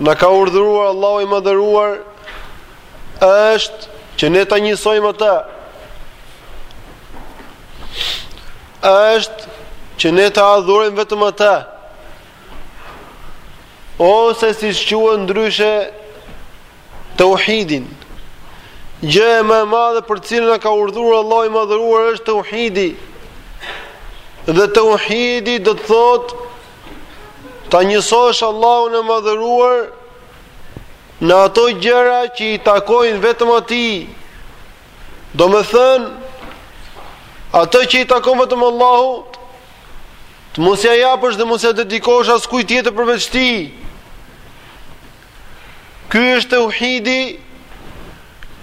Na ka urdhëruar Allahu i Madhëruar është që ne ta njësojmë atë. Është që ne ta adhurojmë vetëm atë. Ose siç quhet ndryshe teuhidi. Gjëja më e madhe për të cilën na ka urdhëruar Allahu i Madhëruar është teuhidi. Dhe teuhidi do të thotë Ta njësosh Allahun e madhëruar në ato gjëra që i takojnë vetëm atij. Domethënë, ato që i takojnë vetëm Allahut, të mos ja japësh dhe mos ja dedikosh askuj tjetër përveç tij. Ky është teuhidi,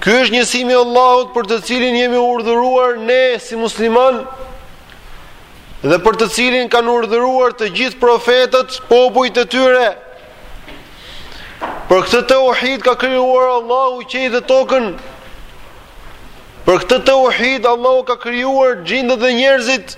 ky është njësimi i Allahut për të cilin jemi urdhëruar ne si muslimanë dhe për të cilin kanë urdhëruar të gjithë profetët, popujt e tyre. Për këtë teuhid ka krijuar Allahu qiejt dhe tokën. Për këtë teuhid Allahu ka krijuar xhindët dhe njerëzit.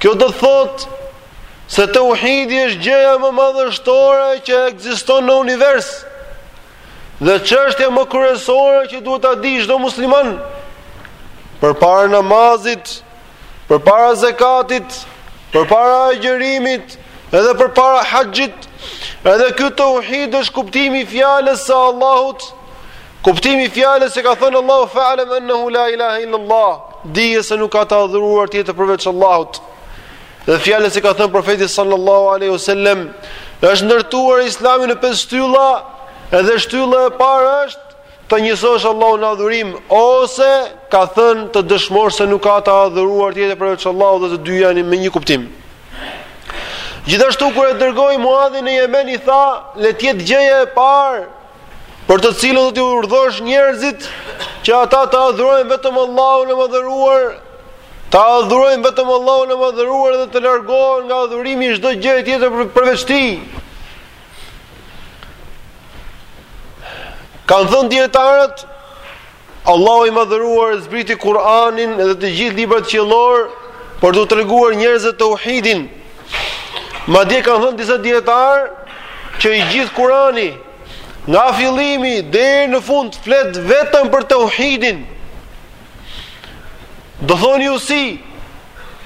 Kjo do të thotë se teuhidi është gjëja më madhështore që ekziston në univers dhe çështja më kryesore që duhet ta dijë çdo musliman përpara namazit, përpara zekatit, përpara agjërimit edhe përpara haxhit edhe ky teuhid është kuptimi i fjalës së Allahut Kuptimi i fjalës që ka thënë Allahu fa'lam annahu la ilaha illa Allah, dije se nuk ka të adhuruar tjetër përveç Allahut. Dhe fjalës që ka thënë profeti sallallahu alaihi wasallam, është ndërtuar Islami në pesë shtylla, edhe shtylla e parë është të njësosh Allahun në adhurim ose ka thënë të dëshmosh se nuk ka të adhuruar tjetër përveç Allahut dhe të dyja janë me një kuptim. Gjithashtu kur e dërgoi Muadhin në Jemen i tha, le të jetë gjëja e parë për të cilën do t'i urdhërosh njerëzit që ata ta adhurojnë vetëm Allahun e Madhëruar, ta adhurojnë vetëm Allahun e Madhëruar dhe të largohen nga adhurimi i çdo gjëje tjetër përveç Tij. Kanë thënë dijetarët Allahu i Madhëruar e zbriti Kur'anin dhe të gjithë librat qiellorë për t'u treguar njerëzve teuhidin. Madje kanë thënë disa dijetarë që i gjithë Kur'ani nga fillimi deri në fund flet vetëm për teuhidin. Do thoni ju si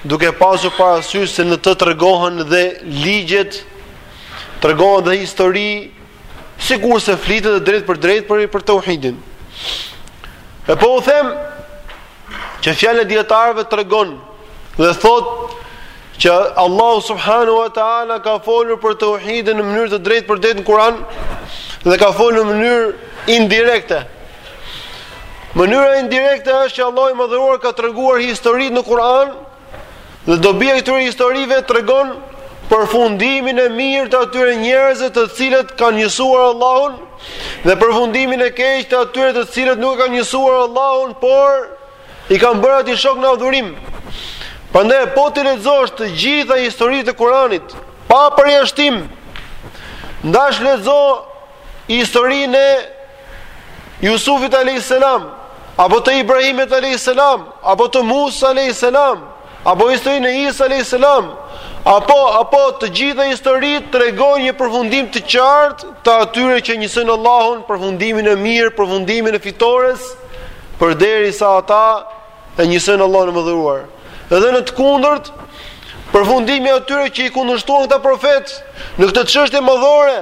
duke pasur parasysh se në të tregohen dhe ligjet, tregohen dhe histori, Sikurse flitet dhe drejtpërdrejt për, për tauhidin. E po ju them që fjala e dijetarëve tregon dhe thotë që Allahu subhanahu wa ta'ala ka folur për tauhidin në mënyrë të drejtpërdrejtë në Kuran dhe ka folur në mënyrë indirekte. Mënyra indirekte është që Allahu i madhëruar ka treguar historitë në Kuran Dhe dobia e këtyre historive tregon përfundimin e mirë të atyre njerëzve të cilët kanë njësuar Allahun dhe përfundimin e keq të atyre të cilët nuk e kanë njësuar Allahun, por i kanë bërë atij shok në adhurim. Prandaj po t'i lexosh të gjitha historitë e Kuranit, pa përjashtim, në daç lexo historinë e Jusufit alayhis salam, apo të Ibrahimit alayhis salam, apo të Musa alayhis salam, apo historinë e Isa alayhis salam, apo apo të gjitha historitë tregojnë një përfundim të qartë të atyre që e njësojnë Allahun, përfundimin e mirë, përfundimin e fitores, përderisa ata e njësojnë Allahun e madhëruar. Edhe në të kundërt, përfundimi i atyre që i kundërshtuan këta profetë në këtë çështje madhore,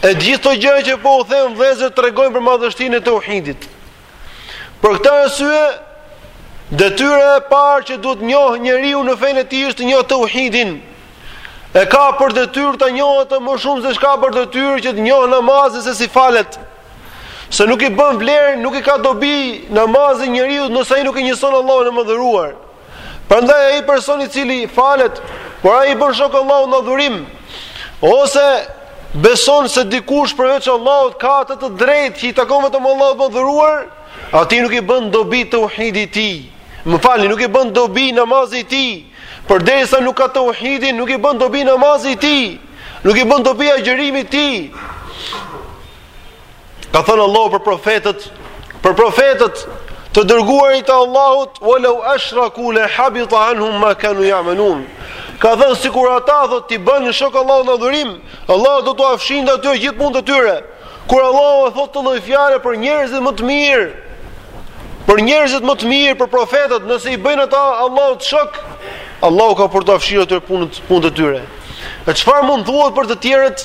E gjithë këto gjëra që po ju them vëllezër tregojnë për madhështinë e tauhidit. Për këtë arsye detyra e parë që duhet të njohë njeriu në fenë e tij është të njohë tauhidin. E ka për detyrë ta njohë atë më shumë se ç'ka për detyrë që të njohë namazin se si falet. Se nuk i bën vlerë, nuk i ka dobi namazi njeriu nëse ai nuk e njëson Allahun e madhëruar. Prandaj ai person i cili falet, por ai i bën shok Allahut në adhurim, ose beson se dikush përveç Allahut ka atë të drejtë që i takon vetëm Allahut të madhëruar, atij nuk i bën dobi tauhidi i tij. Më falni, nuk i bën dobi namazi i tij. Përderisa nuk ka tauhidin, nuk i bën dobi namazi i tij. Nuk i bën dobi agjërimi i tij. Ka thënë Allahu për profetët, për profetët të dërguarit e Allahut, "Walau ashraku la habita anhum ma kanu ya'malun." Ka thënë sikur ata thotë t'i bënin shok Allahut në adhurim, Allahu do t'ua fshinte atyre gjithë punët e tyre. Kur Allahu e thotë këtë lloj fjale për njerëzit më të mirë, për njerëzit më të mirë, për profetët, nëse i bëjnë ata Allahut shok, Allahu ka për t'ua fshirë atyre punët punët e tyre. E çfarë mund të thuhet për të tjerët?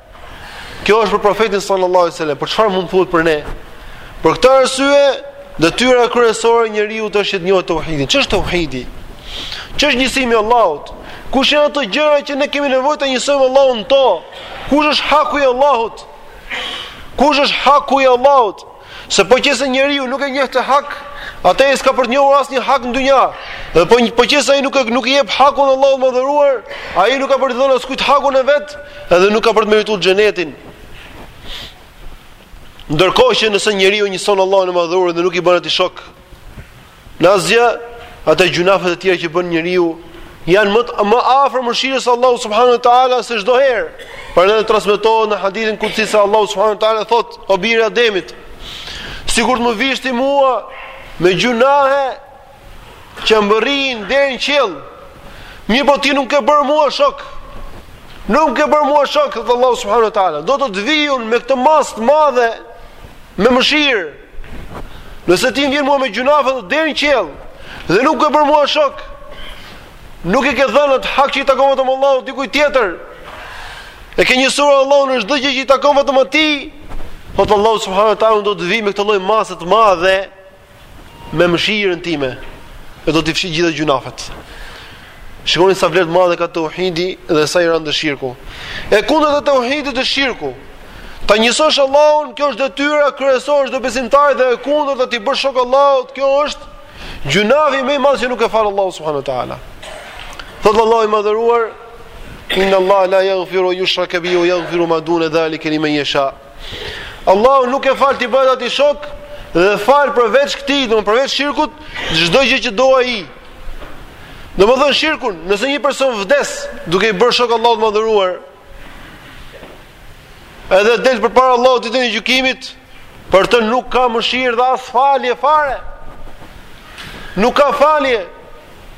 Kjo është për profetin sallallahu alaihi wasallam, po çfarë mund të thuhet për ne? Për këtë arsye, detyra kryesore e njeriut është të njohë tauhidin. Ç'është tauhidi? Ç'është njësimi i Allahut? Kush janë ato gjëra që ne kemi nevojë ta njësojmë Allahun në to? Kush është haku i Allahut? Kush është haku i Allahut? Se po qëse njeriu nuk e njeh këtë hak, ai s'ka për të njohur asnjë hak në dynja. Dhe po po qëse ai nuk e nuk i jep hakun Allahut të madhëruar, ai nuk ka për të dhënë askujt hakun e vet, edhe nuk ka për të merituar xhenetin. Ndërkohë që nëse njeriu njëson Allahun e madhëruar dhe nuk i bën atij shok, Në asgjë, ato gjynahet e tjera që bën njeriu janë më më afër mëshirës së Allahut subhanuhu teala se çdo herë. Prandaj transmetohet në hadithin kudsi se Allahu subhanuhu teala thotë o bir i Ademit, sikur të më vish ti mua me gjynahe që mbërrin deri në qiell, mirëpo ti nuk më ke bërë mua shok. Nuk më ke bërë mua shok, thotë Allahu subhanuhu teala. Do të të vij unë me këtë masë të madhe me mëshirë. Nëse ti më vjen mua me gjynahet deri në qiell dhe nuk më ke bërë mua shok, nuk e ke dhënë atë hak që i takon vetëm Allahut dikujt tjetër. E ke njësuar Allahun në çdo gjë që i takon vetëm atij. Thotë Allahu subhanahu wa taala do të vij me këtë lloj mase të madhe me mëshirën time. E do t'i fshij gjithë gjynahet. Shikoni sa vlerë të madhe ka teuhidi dhe sa i rëndë është shirku. E kundërta e teuhidit është shirku. Ta njësosh Allahun, kjo është detyra kryesore e çdo besimtari dhe e kundërta t'i bësh shok Allahut, kjo është gjynahu më i madh që nuk e fal Allahu subhanahu wa taala. Thotë Allahu i madhëruar, Inna Allah la yaghfiru yushraka bihi wa yaghfiru ma duna zalika liman yasha. Allahu nuk e fal t'i bëhet atij shok dhe fal përveç këtij, domethënë përveç shirkut, çdo gjë që do ai. Domethënë shirkun, nëse një person vdes duke i bërë shok Allahut të madhëruar, edhe del përpara Allahut ditën e gjykimit, për të nuk ka mëshirë dhe as falje fare. Nuk ka falje.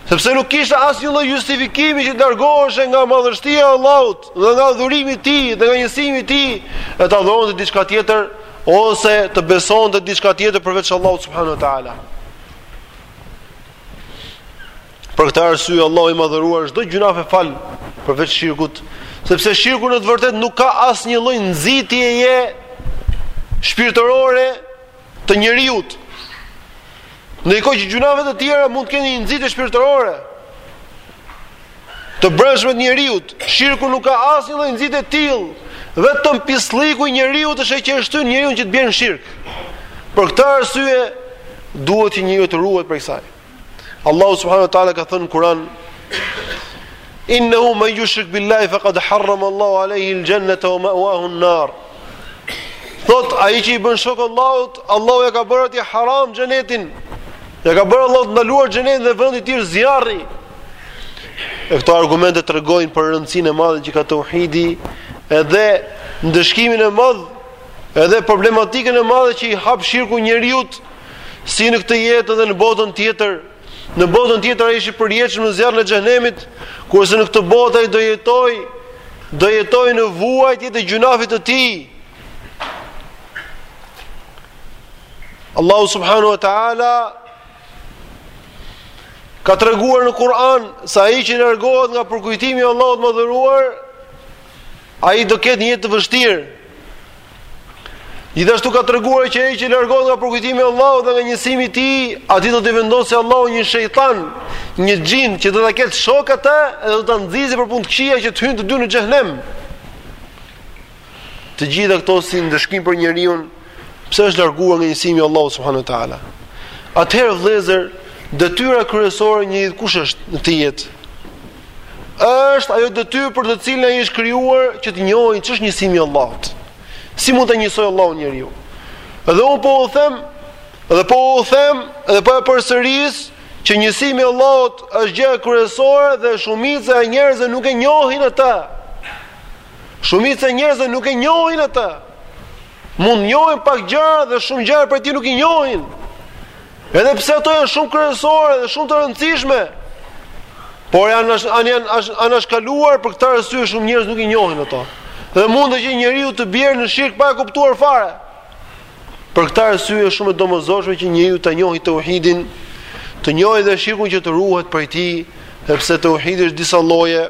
Sepse nuk kishte asnjë lloj justifikimi që të largoheshte nga madhështia e Allahut dhe nga adhurimi i Tij dhe nga njësimi i Tij, e të adhuronte diçka tjetër ose të besonte diçka tjetër përveç Allahut subhanahu wa taala. Për këtë arsye Allahu i madhëruar çdo gjynah e fal përveç shirkut, sepse shirku në të vërtetë nuk ka asnjë lloj nxitjeje shpirtërore të njeriut. Ndërkohë që gjynahet e tjera mund të kenë një nxitje shpirtërore, të brendshme të njeriut, shirku nuk ka asnjë lloj nxitje të tillë, vetëm pisllëku i njeriut është që e shtyn njeriun që të bjerë në shirk. Për këtë arsye, duhet që njeriu të ruhet prej kësaj. Allahu subhanahu wa taala ka thënë në Kur'an Innehu men yushrik billahi faqad harrama Allahu alayhi al-jannata wa ma'wahu an-nar. Thot ai që i bën shok Allahut, Allahu ia ka bërë atij haram xhenetin. Ja ka bërë Allahu të ndaluar xhenetin dhe vendi i tij zjarri. E këto argumente tregojnë për rëndësinë e madhe që ka tauhidi edhe ndëshkimin e madh edhe problematikën e madhe që i hap shirku njeriut si në këtë jetë edhe në botën tjetër. Në botën tjetër ai është i përjetshëm në zjarrin e xhenemit, kurse në këtë botë ai do jetoj, do jetoj në vuajtje të gjynahit të tij. Allahu subhanahu wa taala ka treguar në Kur'an se ai që largohet nga përkujtimi i Allahut të madhëruar, ai do ketë një jetë të vështirë. Gjithashtu ka treguar që ai që largohet nga përkujtimi i Allahut dhe nga njësimi i tij, atij do t'i vendosë Allahu një shejtan, një xhind që do ta ketë shok atë dhe do ta nxisë për punë të këqija që të hyjnë të dy në xhehnem. Të gjitha këto si ndëshkim për njeriun, pse është larguar nga njësimi i Allahut subhanuhu teala. Atëherë vëllezër, detyra kryesore e njeriut kush është në këtë jetë? është ajo detyrë për të cilën ai është krijuar që të njohë ç'është njësimi i Allahut. Si mund ta njësoj Allahun njeriu? Edhe un po u them, edhe po u them, dhe po e përsëris që njësimi i Allahut është gjëja kryesore dhe shumica e njerëzve nuk e njohin atë. Shumica e njerëzve nuk e njohin atë. Mund të njohin pak gjëra dhe shumë gjëra prej tij nuk i njohin. Edhe pse ato janë shumë kryesore dhe shumë të rëndësishme, por janë janë janë anashkaluar për këtë arsye shumë njerëz nuk i njohin ato. Dhe mundet që njeriu të bjerë në shirk pa e kuptuar fare. Për këtë arsye është shumë e domosdoshme që njeriu të njohë tauhidin, të njohë dhe shirkun që të ruhet prej tij, sepse tauhidi është disa lloje.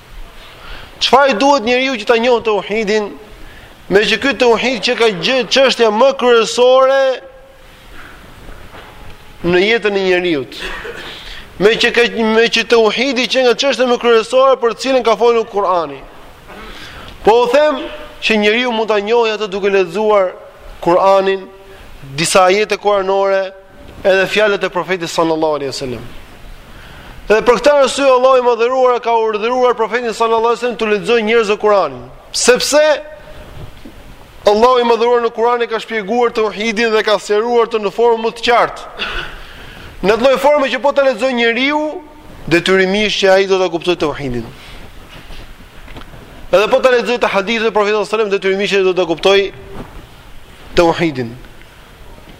Çfarë i duhet njeriu që ta njohë teuhidin, meqë ky teuhid qenka çështja më kryesore në jetën e njeriut. Meqë, ka, meqë teuhidi qenka çështja më kryesore për të cilën ka folur Kurani. Po u them që njeriu mund ta njohë atë duke lexuar Kur'anin, disa ajete kuranore, edhe fjalët e profetit sallallahu alaihi wasallam. Dhe për këtë arsye Allahu i madhëruar ka urdhëruar profetin sallallahu alaihi wasallam t'u lexojë njerëzve Kur'anin, sepse Allahu i madhëruar në Kur'an e ka shpjeguar tauhidin dhe e ka sqaruar atë në formën më të qartë. Në atë lloj forme që po ta lexojë njeriu, detyrimisht që ai do ta kuptojë tauhidin. Edhe po të lexojë hadithet e profetit sallallahu alaihi wasallam detyrimisht do ta kuptojë tauhidin.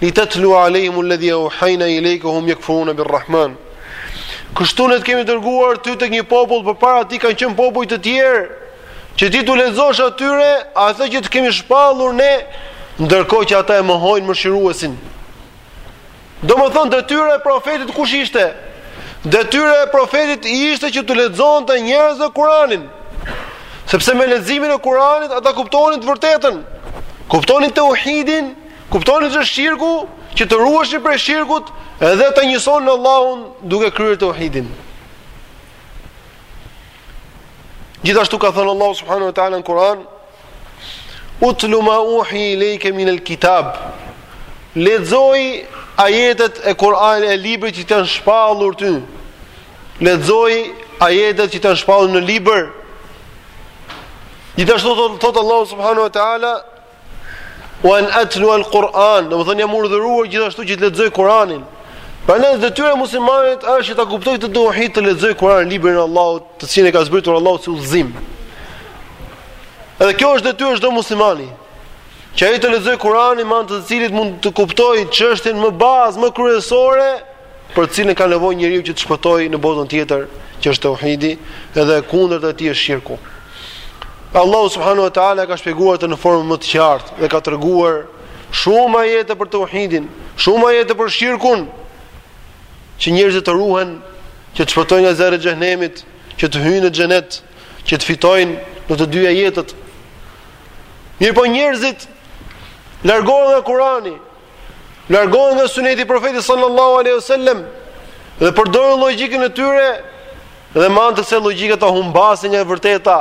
Li tetlua alejhimu ledhi euhajna ilejka hum jekfuruna bir Rahman. Kështu ne të kemi dërguar ty te një popull, përpara tij kanë qenë popuj të tjerë, që ti t'u lexosh atyre atë që të kemi shpallur ne, ndërkohë që ata e mohojnë Mëshiruesin. Domethënë, detyra e profetit kush ishte? Detyra e profetit ishte që t'u lexonte njerëzve Kuranin. Sepse me leximin e Kuranit, ata kuptonin të vërtetën. Kuptonin tauhidin, Kuptonin ç'është shirku, që të ruheshin prej shirkut dhe të njësonin Allahun duke kryer tauhidin. Gjithashtu ka thënë Allahu subhanahu wa taala në Kur'an: "Utlu ma uhi ilayka min al-kitab" Lexoji ajetet e Kur'an e librit që të janë shpallur ty. Lexoji ajetet që të janë shpallur në libër. Gjithashtu thot Allahu subhanahu wa taala Wa an atlu al-Quran, domethënë jam urdhëruar gjithashtu që të lexoj Kur'anin. Prandaj detyra e muslimanit është që ta kuptojë këtë tauhid, të lexojë Kur'anin librin e Allahut, të cilin e ka zbritur Allahu si udhëzim. Edhe kjo është detyrë e çdo muslimani. Që ai të lexojë Kur'anin me anë të cilit mund të kuptojë çështjen më bazë, më kryesore, për të cilën ka nevojë njeriu që të shpëtojë në botën tjetër, që është tauhidi, edhe e kundërta e tij është shirku. Allahu subhanahu wa taala ka shpjeguar atë në formën më të qartë dhe ka treguar shumë ajete për tauhidin, shumë ajete për shirkun, që njerëzit të ruhen, që të shpëtojnë nga zjarri i xhenemit, që të hyjnë në xhenet, që të fitojnë në të dyja jetët. Mirpo njerëzit largohen nga Kurani, largohen nga suneti i profetit sallallahu alaihi wasallam dhe përdorin logjikën e tyre dhe me anë të kësaj logjike ata humbasin nga e vërteta,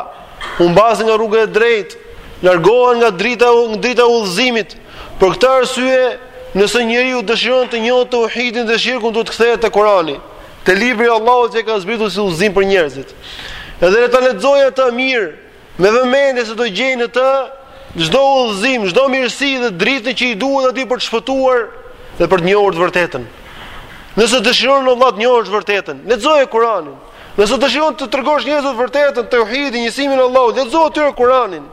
humbasin nga rruga e drejtë, largohen nga drita nga drita e udhëzimit. Për këtë arsye, nëse njeriu dëshiron të njohë tauhidin dhe shirkun, duhet të kthehet te Kurani, te libri i Allahut që e ka zbritur si udhëzim për njerëzit. Edhe le ta lexojë atë mirë, Me vëmendje se do gjejë në të çdo udhëzim, çdo mirësi dhe dritën që i duhet atij për të shpëtuar dhe për të njohur të vërtetën. Nëse dëshiron, vëlla, të njohësh të vërtetën, lexoje Kur'anin. Nëse dëshiron t'u tregosh njerëzve të vërtetën, tauhidin, njësimin e Allahut, lexoju atyre Kur'anin.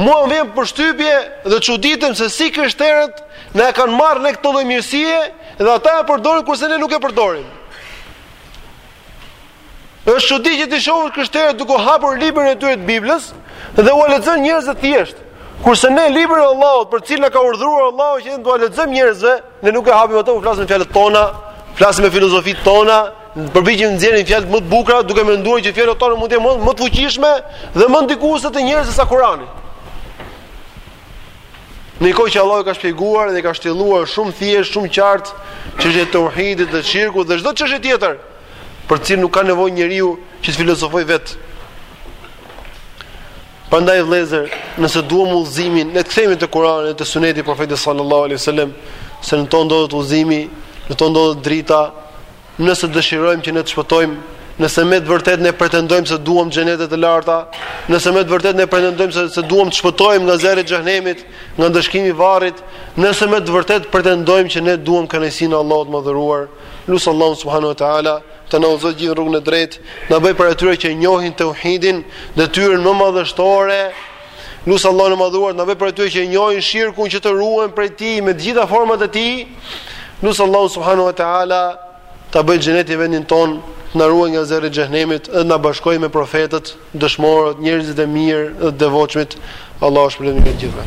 Mua më bën përshtypje dhe çuditem se si krishterët na e kanë marrë ne këtë lloj mirësie dhe ata e përdorin kurse ne nuk e përdorim. Është çudi që t'i shohësh krishterët duke hapur librin e tyre të Biblës dhe ua lexojnë njerëzve të thjeshtë. Kurse ne librin e Allahut, për cilin na ka urdhëruar Allahu që ne t'ua lexojmë njerëzve, ne nuk e hapim atë, u flasim fjalët tona, flasim me filozofitë tona, përpiqemi të nxjerrim fjalët më të bukura, duke menduar që fjalët tona mund të jenë më të fuqishme dhe më ndikuese te njerëzit sesa Kurani. Në kohë që Allahu ka shpjeguar dhe ka shtjelluar shumë thjesht, shumë qartë çështjet e tauhidit dhe shirkut dhe çdo çështje tjetër, për të cilën nuk ka nevojë njeriu që të filozofojë vetë. Prandaj vëllezër, nëse duam udhëzimin, le të kthehemi te Kurani dhe te Sunneti i Profetit sallallahu alaihi wasallam, se në to ndodhet udhëzimi, në to ndodhet drita. Nëse dëshirojmë që ne të shpëtojmë, nëse me të vërtetë ne pretendojmë se duam xhenetet e larta, nëse me të vërtetë ne pretendojmë se se duam të shpëtojmë nga zjarri i xhehenemit, nga ndëshkimi i varrit, nëse me të vërtetë pretendojmë që ne duam kënaqësinë e Allahut të madhëruar, Lus Allahun subhanahu wa taala të na udhëzojë gjithë në rrugën e drejtë, na bëjë prej atyre që njohin tauhidin, detyrën më madhështore. Lus Allahun e madhëruar të na bëjë prej atyre që njohin shirkun që të ruhen prej tij me të gjitha format e tij. Lus Allahun subhanahu wa taala ta bëjë xhenetin vendin tonë, të na ruajë nga zjarri i xhehenemit, të na bashkojë me profetët, dëshmorët, njerëzit e mirë dhe të devotshmit. Allahu ju shpërbleftë të gjithëve.